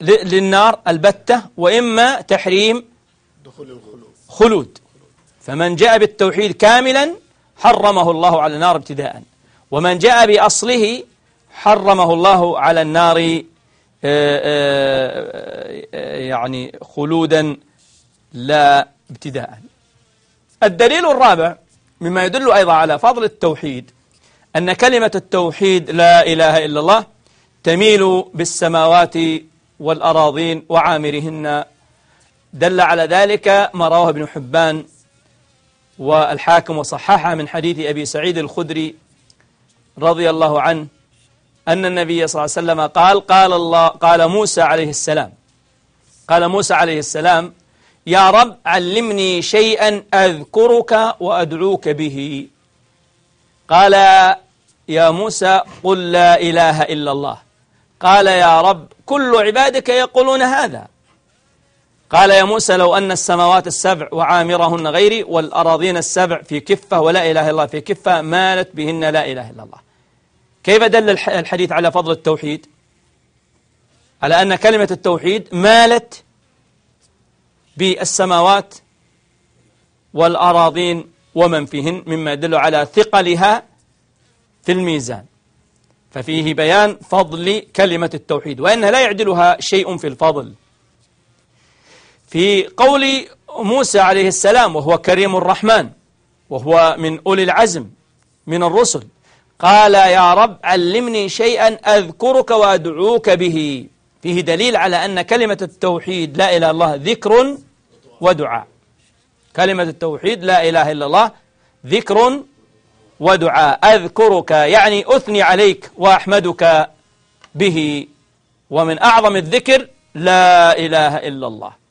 للنار البتة وإما تحريم دخول الخلود. خلود. فمن جاء بالتوحيد كاملا حرمه الله على النار ابتداء. ومن جاء بأصله حرمه الله على النار آه، آه، آه، يعني خلودا لا ابتداء. الدليل الرابع مما يدل أيضا على فضل التوحيد أن كلمة التوحيد لا إله إلا الله تميل بالسماوات والأراضين وعامرهن. دل على ذلك ما رواه ابن حبان والحاكم وصححها من حديث أبي سعيد الخدري رضي الله عنه أن النبي صلى الله عليه وسلم قال قال الله قال موسى عليه السلام قال موسى عليه السلام يا رب علمني شيئا أذكرك وأدعوك به. قال يا موسى قل لا إله إلا الله. قال يا رب كل عبادك يقولون هذا. قال يا موسى لو أن السماوات السبع وعامرهن غيري والأراضين السبع في كفة ولا إله إلا الله في كفة مالت بهن لا إله إلا الله. كيف دل الحديث على فضل التوحيد؟ على أن كلمة التوحيد مالت بالسماوات والأراضين ومن فيهن مما يدل على ثقلها في الميزان. ففيه بيان فضل كلمة التوحيد وأنها لا يعدلها شيء في الفضل. في قول موسى عليه السلام وهو كريم الرحمن وهو من أولي العزم من الرسل قال يا رب علمني شيئا أذكرك وأدعوك به. فيه دليل على أن كلمة التوحيد لا إله إلا الله ذكر ودعاء. كلمة التوحيد لا إله إلا الله ذكر ودعاء. أذكرك يعني أثني عليك وأحمدك به. ومن أعظم الذكر لا إله إلا الله.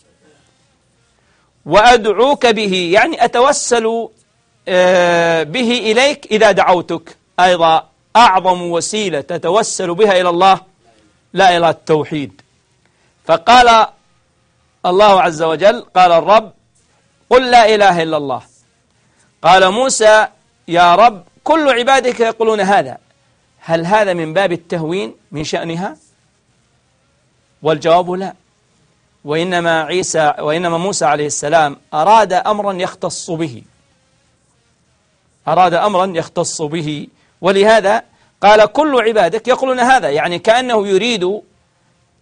وأدعوك به يعني أتوسل آه، به إليك إذا دعوتك. أيضا أعظم وسيلة تتوسل بها إلى الله لا إلى التوحيد. فقال الله عز وجل قال الرب قل لا إله إلا الله. قال موسى يا رب كل عبادك يقولون هذا. هل هذا من باب التهوين من شأنها؟ والجواب لا. وإنما عيسى وإنما موسى عليه السلام أراد أمرا يختص به. أراد أمرا يختص به. ولهذا قال كل عبادك يقولون هذا يعني كأنه يريد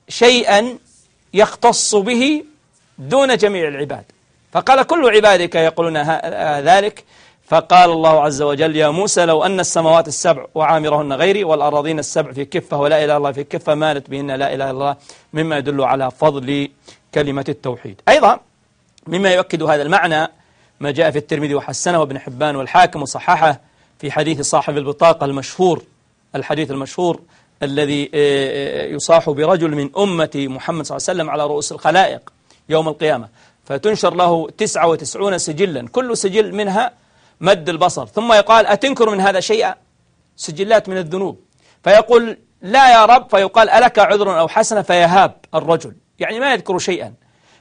شيئا يختص به دون جميع العباد. فقال كل عبادك يقولون ذلك. فقال الله عز وجل يا موسى لو أن السماوات السبع وعامرهن غيري والأراضين السبع في كفة ولا إله إلا الله في كفة مالت بهن لا إله إلا الله مما يدل على فضل كلمة التوحيد. أيضا مما يؤكد هذا المعنى ما جاء في الترمذي وحسنه وابن حبان والحاكم وصححه في حديث صاحب البطاقة المشهور الحديث المشهور الذي آه، آه، يصاح برجل من أمة محمد صلى الله عليه وسلم على رؤوس الخلائق يوم القيامة. فتنشر له تسعة وتسعون سجلا. كل سجل منها مد البصر. ثم يقال أتنكر من هذا شيئا؟ سجلات من الذنوب. فيقول لا يا رب فيقال ألك عذر أو حسنة فيهاب الرجل. يعني ما يذكر شيئا.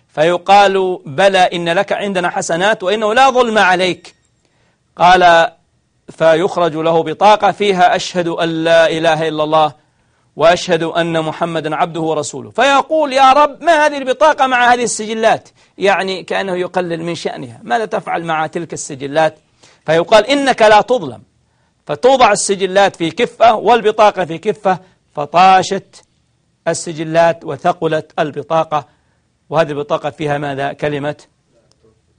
فيقال بلى إن لك عندنا حسنات وإنه لا ظلم عليك. قال فيخرج له بطاقة فيها أشهد أن لا إله إلا الله وأشهد أن محمدا عبده ورسوله. فيقول يا رب ما هذه البطاقة مع هذه السجلات؟ يعني كأنه يقلل من شأنها. ماذا تفعل مع تلك السجلات؟ فيقال إنك لا تظلم. فتوضع السجلات في كفة والبطاقة في كفة فطاشت السجلات وثقلت البطاقة. وهذه البطاقة فيها ماذا؟ كلمة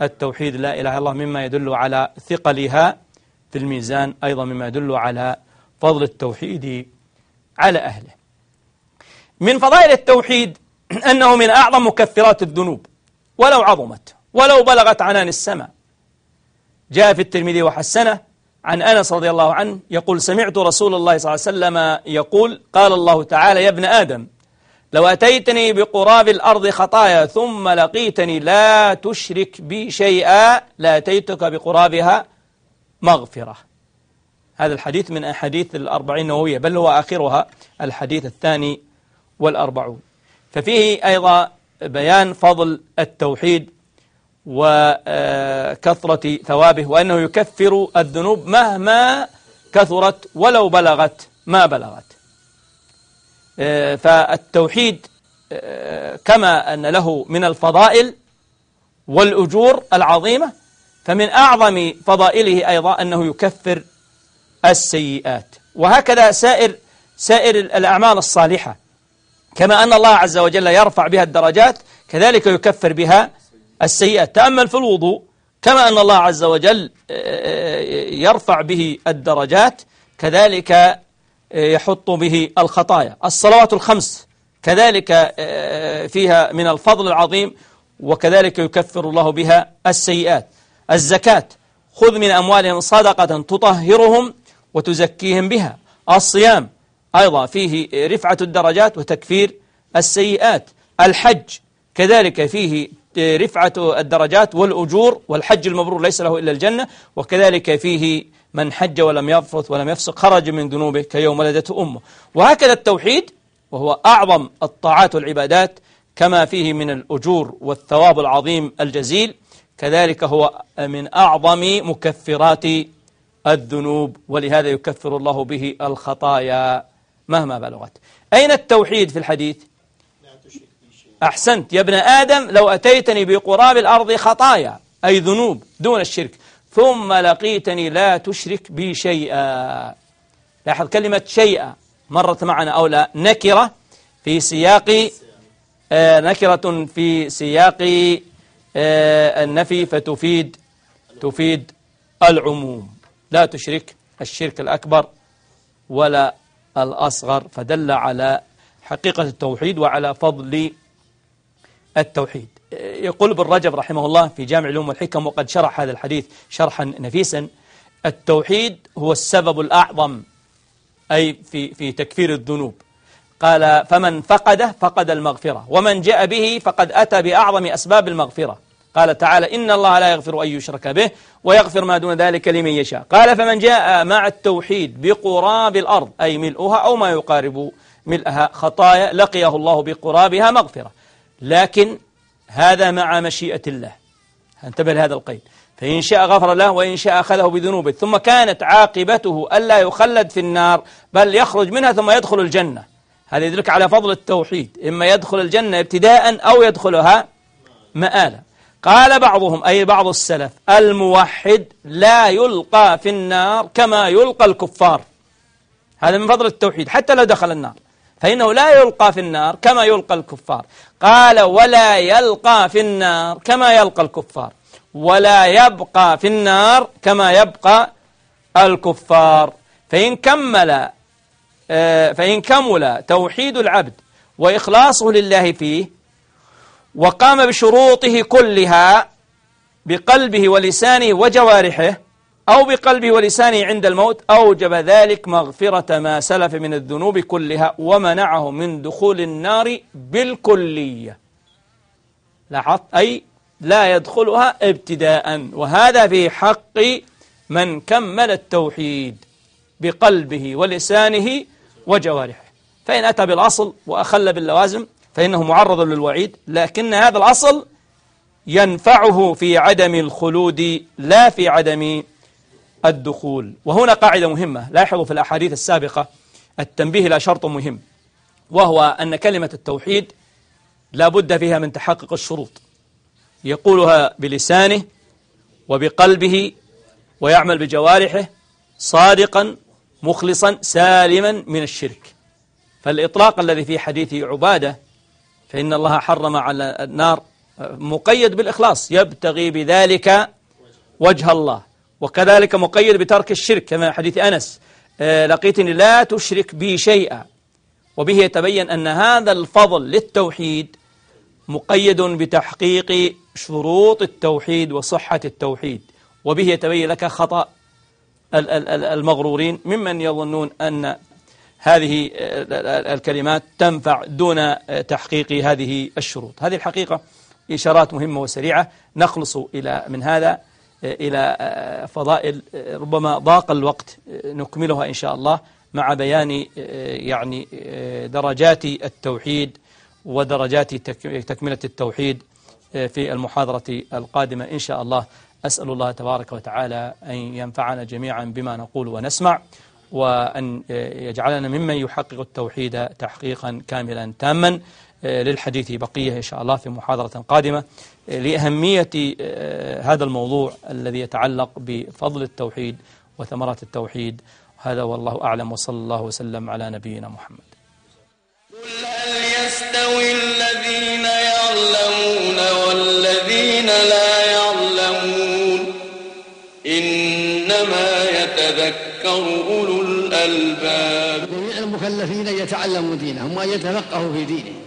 التوحيد. لا إله إلا الله مما يدل على ثقلها في الميزان أيضا مما يدل على فضل التوحيد على أهله. من فضائل التوحيد أنه من أعظم مكثرات الذنوب. ولو عظمت ولو بلغت عنان السماء. جاء في الترمذي وحسنه عن أنس رضي الله عنه يقول سمعت رسول الله صلى الله عليه وسلم يقول قال الله تعالى يا ابن آدم لو أتيتني بقراب الأرض خطايا ثم لقيتني لا تشرك بي شيئا لأتيتك بقرابها مغفرة. هذا الحديث من أحاديث الأربعين النووية بل هو آخرها الحديث الثاني والأربعون. ففيه أيضا بيان فضل التوحيد وكثرة ثوابه وأنه يكفر الذنوب مهما كثرت ولو بلغت ما بلغت. فالتوحيد كما أن له من الفضائل والأجور العظيمة فمن أعظم فضائله أيضا أنه يكفر السيئات. وهكذا سائر سائر الأعمال الصالحة كما أن الله عز وجل يرفع بها الدرجات كذلك يكفر بها السيئات تأمل في الوضوء كما أن الله عز وجل يرفع به الدرجات كذلك يحط به الخطايا. الصلوات الخمس كذلك فيها من الفضل العظيم وكذلك يكفر الله بها السيئات. الزكاة خذ من أموالهم صدقة تطهرهم وتزكيهم بها. الصيام أيضا فيه رفعة الدرجات وتكفير السيئات. الحج كذلك فيه رفعة الدرجات والأجور والحج المبرور ليس له إلا الجنة وكذلك فيه من حج ولم يفرث ولم يفسق خرج من ذنوبه كيوم ولدته أمه. وهكذا التوحيد وهو أعظم الطاعات والعبادات كما فيه من الأجور والثواب العظيم الجزيل كذلك هو من أعظم مكفرات الذنوب ولهذا يكفر الله به الخطايا مهما بلغت. أين التوحيد في الحديث؟ أحسنت. يا ابن آدم لو أتيتني بقراب الأرض خطايا أي ذنوب دون الشرك ثم لقيتني لا تشرك بي شيئا. لاحظ كلمة شيئا مرت معنا أو لا. نكرة في سياق آه نكرة في سياق آه النفي فتفيد تفيد العموم. لا تشرك الشرك الأكبر ولا الأصغر. فدل على حقيقة التوحيد وعلى فضل التوحيد. يقول ابن رجب رحمه الله في جامع العلوم والحكم وقد شرح هذا الحديث شرحا نفيسا التوحيد هو السبب الأعظم أي في, في تكفير الذنوب. قال فمن فقده فقد المغفرة ومن جاء به فقد أتى بأعظم أسباب المغفرة. قال تعالى إن الله لا يغفر أن يشرك به ويغفر ما دون ذلك لمن يشاء. قال فمن جاء مع التوحيد بقراب الأرض أي ملؤها أو ما يقارب ملئها خطايا لقيه الله بقرابها مغفرة. لكن هذا مع مشيئة الله. انتبه لهذا القيد. فإن شاء غفر له وإن شاء أخذه بذنوبه. ثم كانت عاقبته ألا يخلد في النار بل يخرج منها ثم يدخل الجنة. هذا يدلك على فضل التوحيد. إما يدخل الجنة ابتداء أو يدخلها مآلا. قال بعضهم أي بعض السلف الموحد لا يلقى في النار كما يلقى الكفار. هذا من فضل التوحيد. حتى لو دخل النار. فإنه لا يلقى في النار كما يلقى الكفار. قال ولا يلقى في النار كما يلقى الكفار. ولا يبقى في النار كما يبقى الكفار. فإن كمل آه، فإن كمل توحيد العبد وإخلاصه لله فيه وقام بشروطه كلها بقلبه ولسانه وجوارحه أو بقلبه ولسانه عند الموت أوجب ذلك مغفرة ما سلف من الذنوب كلها ومنعه من دخول النار بالكلية. لاحظت؟ أي لا يدخلها ابتداء. وهذا في حق من كمل التوحيد بقلبه ولسانه وجوارحه. فإن أتى بالأصل وأخل باللوازم فإنه معرض للوعيد لكن هذا الأصل ينفعه في عدم الخلود لا في عدم الدخول. وهنا قاعدة مهمة. لاحظوا في الأحاديث السابقة التنبيه إلى شرط مهم وهو أن كلمة التوحيد لا بد فيها من تحقق الشروط. يقولها بلسانه وبقلبه ويعمل بجوارحه صادقا مخلصا سالما من الشرك. فالإطلاق الذي في حديث عبادة فإن الله حرم على النار مقيد بالإخلاص. يبتغي بذلك وجه الله. وكذلك مقيد بترك الشرك كما حديث أنس آه، لقيتني لا تشرك بي شيئا. وبه يتبين أن هذا الفضل للتوحيد مقيد بتحقيق شروط التوحيد وصحة التوحيد. وبه يتبين لك خطأ المغرورين ممن يظنون أن هذه الكلمات تنفع دون تحقيق هذه الشروط. هذه الحقيقة إشارات مهمة وسريعة نخلص إلى من هذا. إلى فضائل ربما ضاق الوقت نكملها إن شاء الله مع بيان يعني درجات التوحيد ودرجات تكملة التوحيد في المحاضرة القادمة إن شاء الله. أسأل الله تبارك وتعالى أن ينفعنا جميعا بما نقول ونسمع وأن يجعلنا ممن يحقق التوحيد تحقيقا كاملا تاما للحديث بقية إن شاء الله في محاضرة قادمة. لأهمية هذا الموضوع الذي يتعلق بفضل التوحيد وثمرات التوحيد. هذا والله أعلم وصلى الله وسلم على نبينا محمد. قل هل يستوي الذين يعلمون والذين لا يعلمون؟ إنما يتذكر أولو الألباب. جميع المكلفين يتعلموا دينهم وأن يتفقهوا في دينهم.